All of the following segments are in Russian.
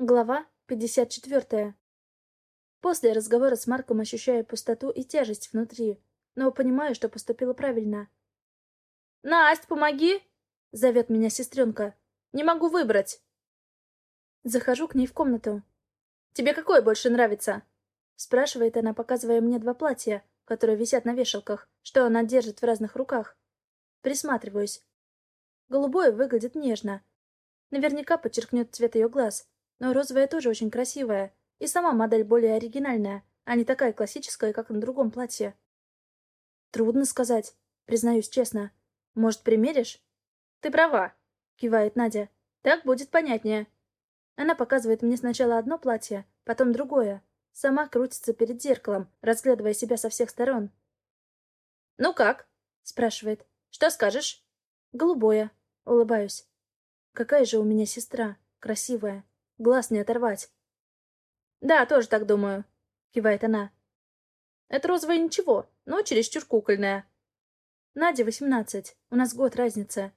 Глава 54. После разговора с Марком ощущаю пустоту и тяжесть внутри, но понимаю, что поступила правильно. «Насть, помоги!» — зовет меня сестренка. «Не могу выбрать!» Захожу к ней в комнату. «Тебе какое больше нравится?» — спрашивает она, показывая мне два платья, которые висят на вешалках, что она держит в разных руках. Присматриваюсь. Голубое выглядит нежно. Наверняка подчеркнет цвет ее глаз, но розовая тоже очень красивая. И сама модель более оригинальная, а не такая классическая, как на другом платье. Трудно сказать, признаюсь честно. Может, примеришь? Ты права, кивает Надя. Так будет понятнее. Она показывает мне сначала одно платье, потом другое. Сама крутится перед зеркалом, разглядывая себя со всех сторон. «Ну как?» — спрашивает. «Что скажешь?» «Голубое». Улыбаюсь. «Какая же у меня сестра. Красивая. Глаз не оторвать. «Да, тоже так думаю», — кивает она. «Это розовое ничего, но чересчур кукольное». «Надя, восемнадцать. У нас год разница.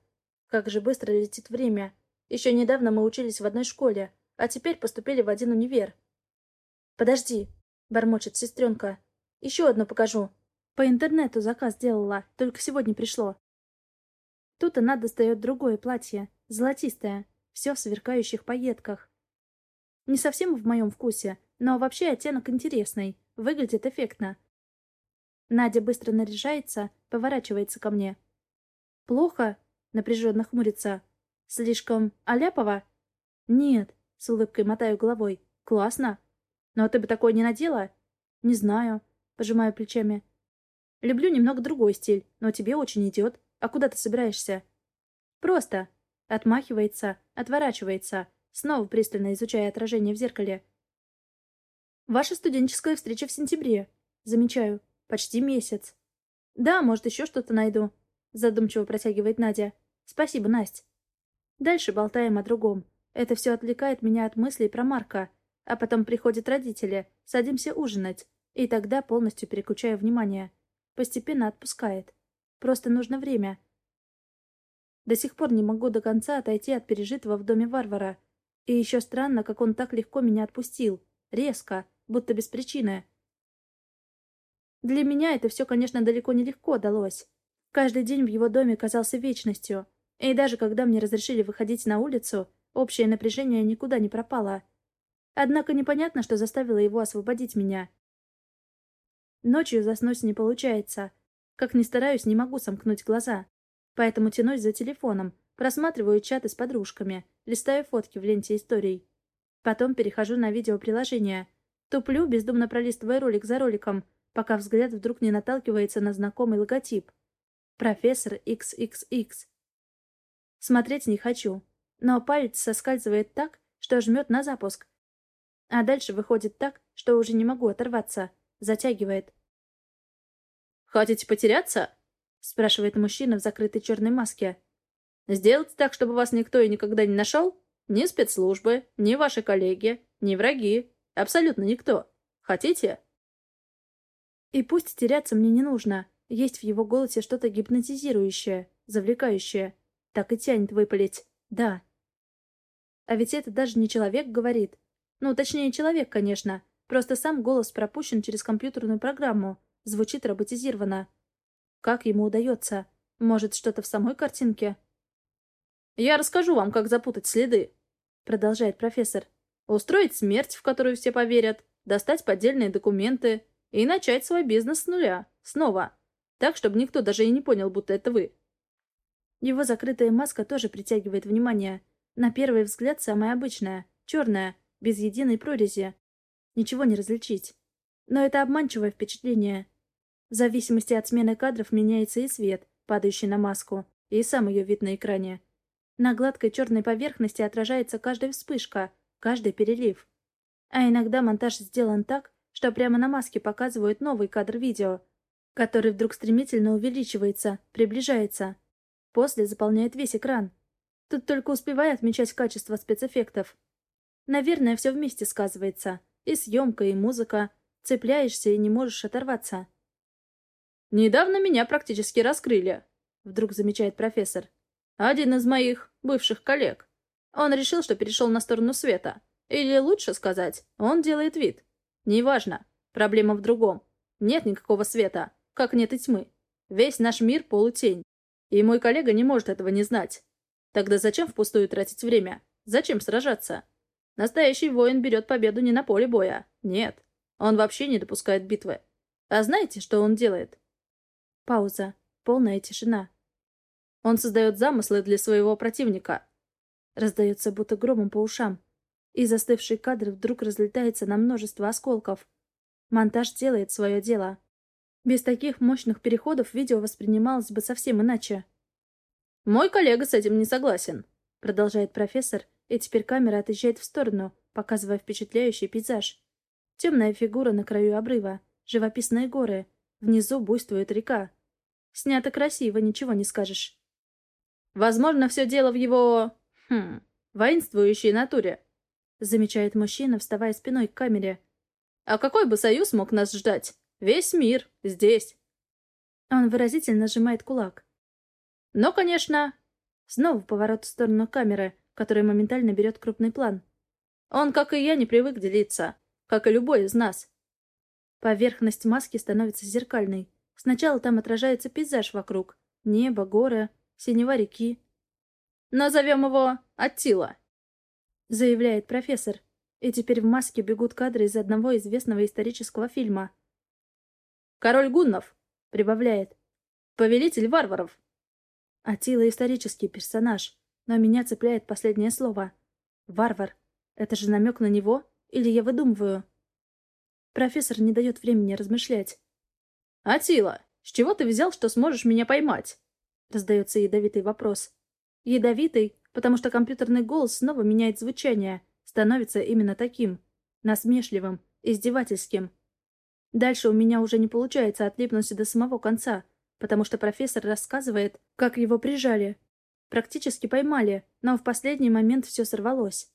Как же быстро летит время. Еще недавно мы учились в одной школе, а теперь поступили в один универ». «Подожди», — бормочет сестренка. «Еще одну покажу. По интернету заказ делала, только сегодня пришло». Тут она достает другое платье, золотистое, все в сверкающих пайетках. Не совсем в моем вкусе, но вообще оттенок интересный, выглядит эффектно. Надя быстро наряжается, поворачивается ко мне. «Плохо?» — напряженно хмурится. «Слишком аляпово?» «Нет», — с улыбкой мотаю головой. «Классно. Но ты бы такое не надела?» «Не знаю», — пожимаю плечами. «Люблю немного другой стиль, но тебе очень идет. А куда ты собираешься?» «Просто». Отмахивается, отворачивается, снова пристально изучая отражение в зеркале. «Ваша студенческая встреча в сентябре. Замечаю. Почти месяц. Да, может, еще что-то найду», — задумчиво протягивает Надя. «Спасибо, Насть». Дальше болтаем о другом. Это все отвлекает меня от мыслей про Марка. А потом приходят родители, садимся ужинать. И тогда полностью переключаю внимание. Постепенно отпускает. Просто нужно время. До сих пор не могу до конца отойти от пережитого в доме варвара. И еще странно, как он так легко меня отпустил. Резко, будто без причины. Для меня это все, конечно, далеко не легко далось. Каждый день в его доме казался вечностью. И даже когда мне разрешили выходить на улицу, общее напряжение никуда не пропало. Однако непонятно, что заставило его освободить меня. Ночью заснуть не получается. Как ни стараюсь, не могу сомкнуть глаза. Поэтому тянусь за телефоном, Просматриваю чаты с подружками, листаю фотки в ленте историй. Потом перехожу на видеоприложение. Туплю, бездумно пролистывая ролик за роликом, пока взгляд вдруг не наталкивается на знакомый логотип. Профессор XXX. Смотреть не хочу, но палец соскальзывает так, что жмет на запуск. А дальше выходит так, что уже не могу оторваться. Затягивает. «Хотите потеряться?» — спрашивает мужчина в закрытой черной маске. Сделать так, чтобы вас никто и никогда не нашел? Ни спецслужбы, ни ваши коллеги, ни враги. Абсолютно никто. Хотите? И пусть теряться мне не нужно. Есть в его голосе что-то гипнотизирующее, завлекающее. Так и тянет выпалить. Да. А ведь это даже не человек говорит. Ну, точнее, человек, конечно. Просто сам голос пропущен через компьютерную программу. Звучит роботизированно. Как ему удается? Может, что-то в самой картинке? «Я расскажу вам, как запутать следы», — продолжает профессор. «Устроить смерть, в которую все поверят, достать поддельные документы и начать свой бизнес с нуля, снова, так, чтобы никто даже и не понял, будто это вы». Его закрытая маска тоже притягивает внимание. На первый взгляд самая обычная, черная, без единой прорези. Ничего не различить. Но это обманчивое впечатление. В зависимости от смены кадров меняется и свет, падающий на маску, и сам ее вид на экране. На гладкой черной поверхности отражается каждая вспышка, каждый перелив. А иногда монтаж сделан так, что прямо на маске показывают новый кадр видео, который вдруг стремительно увеличивается, приближается. После заполняет весь экран. Тут только успевай отмечать качество спецэффектов. Наверное, все вместе сказывается. И съемка, и музыка. Цепляешься и не можешь оторваться. «Недавно меня практически раскрыли», — вдруг замечает профессор. Один из моих бывших коллег. Он решил, что перешел на сторону света. Или лучше сказать, он делает вид. Неважно. Проблема в другом. Нет никакого света, как нет и тьмы. Весь наш мир — полутень. И мой коллега не может этого не знать. Тогда зачем впустую тратить время? Зачем сражаться? Настоящий воин берет победу не на поле боя. Нет. Он вообще не допускает битвы. А знаете, что он делает? Пауза. Полная тишина. Он создает замыслы для своего противника. Раздается будто громом по ушам. И застывший кадр вдруг разлетается на множество осколков. Монтаж делает свое дело. Без таких мощных переходов видео воспринималось бы совсем иначе. «Мой коллега с этим не согласен», — продолжает профессор, и теперь камера отъезжает в сторону, показывая впечатляющий пейзаж. Темная фигура на краю обрыва, живописные горы, внизу буйствует река. Снято красиво, ничего не скажешь. «Возможно, все дело в его... хм... воинствующей натуре», замечает мужчина, вставая спиной к камере. «А какой бы союз мог нас ждать? Весь мир здесь». Он выразительно сжимает кулак. «Но, конечно...» Снова поворот в сторону камеры, которая моментально берет крупный план. «Он, как и я, не привык делиться, как и любой из нас». Поверхность маски становится зеркальной. Сначала там отражается пейзаж вокруг. Небо, горы, синева реки. «Назовем его Аттила», заявляет профессор. И теперь в маске бегут кадры из одного известного исторического фильма. «Король Гуннов», — прибавляет. «Повелитель варваров». Атила — исторический персонаж, но меня цепляет последнее слово. «Варвар». Это же намек на него? Или я выдумываю? Профессор не дает времени размышлять. «Атила, с чего ты взял, что сможешь меня поймать?» Раздается ядовитый вопрос. Ядовитый, потому что компьютерный голос снова меняет звучание, становится именно таким. Насмешливым, издевательским. Дальше у меня уже не получается отлипнуть до самого конца, потому что профессор рассказывает, как его прижали. Практически поймали, но в последний момент все сорвалось.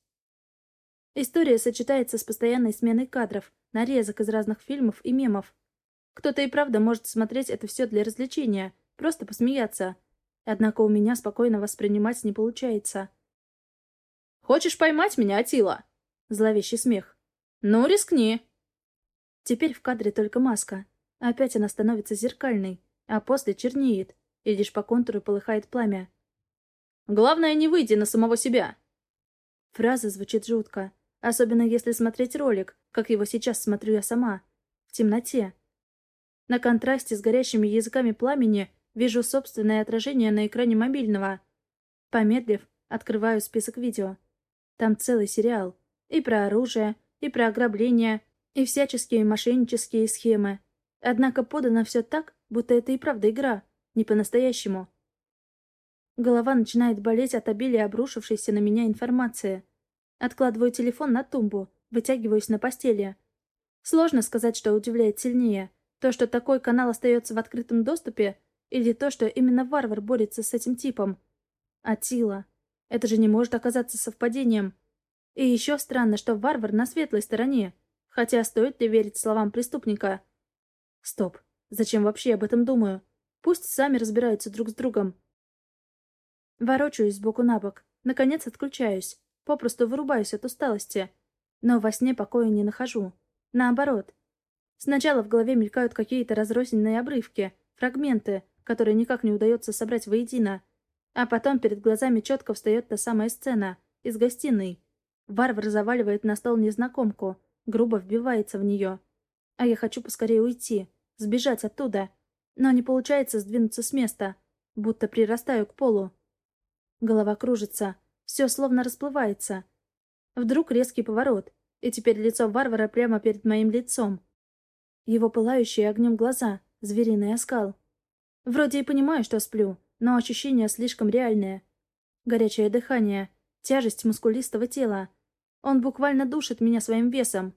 История сочетается с постоянной сменой кадров, нарезок из разных фильмов и мемов. Кто-то и правда может смотреть это все для развлечения, просто посмеяться, Однако у меня спокойно воспринимать не получается. «Хочешь поймать меня, Атила?» Зловещий смех. «Ну, рискни!» Теперь в кадре только маска. Опять она становится зеркальной, а после чернеет, и лишь по контуру полыхает пламя. «Главное, не выйти на самого себя!» Фраза звучит жутко, особенно если смотреть ролик, как его сейчас смотрю я сама, в темноте. На контрасте с горящими языками пламени Вижу собственное отражение на экране мобильного. Помедлив, открываю список видео. Там целый сериал. И про оружие, и про ограбления, и всяческие мошеннические схемы. Однако подано все так, будто это и правда игра, не по-настоящему. Голова начинает болеть от обилия обрушившейся на меня информации. Откладываю телефон на тумбу, вытягиваюсь на постели. Сложно сказать, что удивляет сильнее. То, что такой канал остается в открытом доступе, или то, что именно варвар борется с этим типом. Атила. Это же не может оказаться совпадением. И еще странно, что варвар на светлой стороне. Хотя стоит ли верить словам преступника? Стоп. Зачем вообще об этом думаю? Пусть сами разбираются друг с другом. Ворочаюсь сбоку на бок. Наконец отключаюсь. Попросту вырубаюсь от усталости. Но во сне покоя не нахожу. Наоборот. Сначала в голове мелькают какие-то разрозненные обрывки, фрагменты, которые никак не удается собрать воедино. А потом перед глазами четко встает та самая сцена из гостиной. Варвар заваливает на стол незнакомку, грубо вбивается в нее. А я хочу поскорее уйти, сбежать оттуда. Но не получается сдвинуться с места, будто прирастаю к полу. Голова кружится, все словно расплывается. Вдруг резкий поворот, и теперь лицо варвара прямо перед моим лицом. Его пылающие огнем глаза, звериный оскал. Вроде и понимаю, что сплю, но ощущение слишком реальное. Горячее дыхание, тяжесть мускулистого тела. Он буквально душит меня своим весом.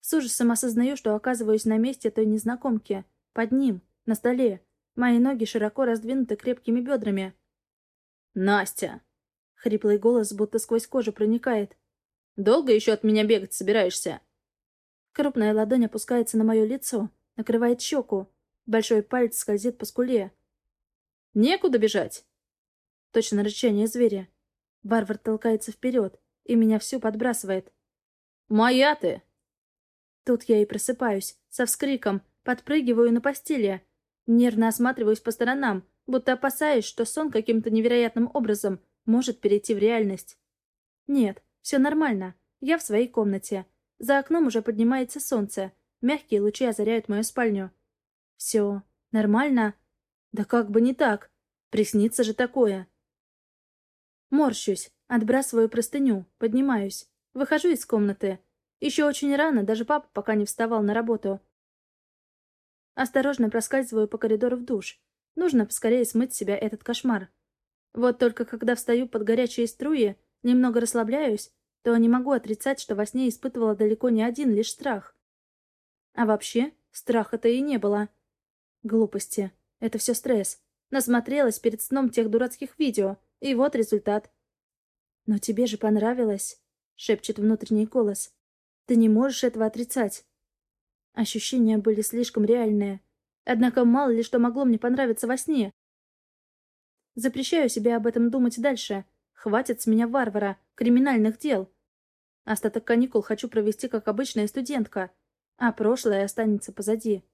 С ужасом осознаю, что оказываюсь на месте той незнакомки. Под ним, на столе. Мои ноги широко раздвинуты крепкими бедрами. «Настя!» Хриплый голос будто сквозь кожу проникает. «Долго еще от меня бегать собираешься?» Крупная ладонь опускается на мое лицо, накрывает щеку, Большой палец скользит по скуле. «Некуда бежать!» Точно рычание зверя. Варвар толкается вперед. и меня всю подбрасывает. «Моя ты!» Тут я и просыпаюсь, со вскриком, подпрыгиваю на постели. Нервно осматриваюсь по сторонам, будто опасаюсь, что сон каким-то невероятным образом может перейти в реальность. Нет, все нормально. Я в своей комнате. За окном уже поднимается солнце. Мягкие лучи озаряют мою спальню. Все нормально? Да как бы не так. Приснится же такое. Морщусь, отбрасываю простыню, поднимаюсь. Выхожу из комнаты. Еще очень рано, даже папа пока не вставал на работу. Осторожно проскальзываю по коридору в душ. Нужно поскорее смыть с себя этот кошмар. Вот только когда встаю под горячие струи, немного расслабляюсь, то не могу отрицать, что во сне испытывала далеко не один лишь страх. А вообще, страха-то и не было. Глупости. Это все стресс. Насмотрелась перед сном тех дурацких видео, и вот результат. «Но тебе же понравилось», — шепчет внутренний голос. «Ты не можешь этого отрицать». Ощущения были слишком реальные. Однако мало ли что могло мне понравиться во сне. Запрещаю себе об этом думать дальше. Хватит с меня варвара, криминальных дел. Остаток каникул хочу провести как обычная студентка, а прошлое останется позади.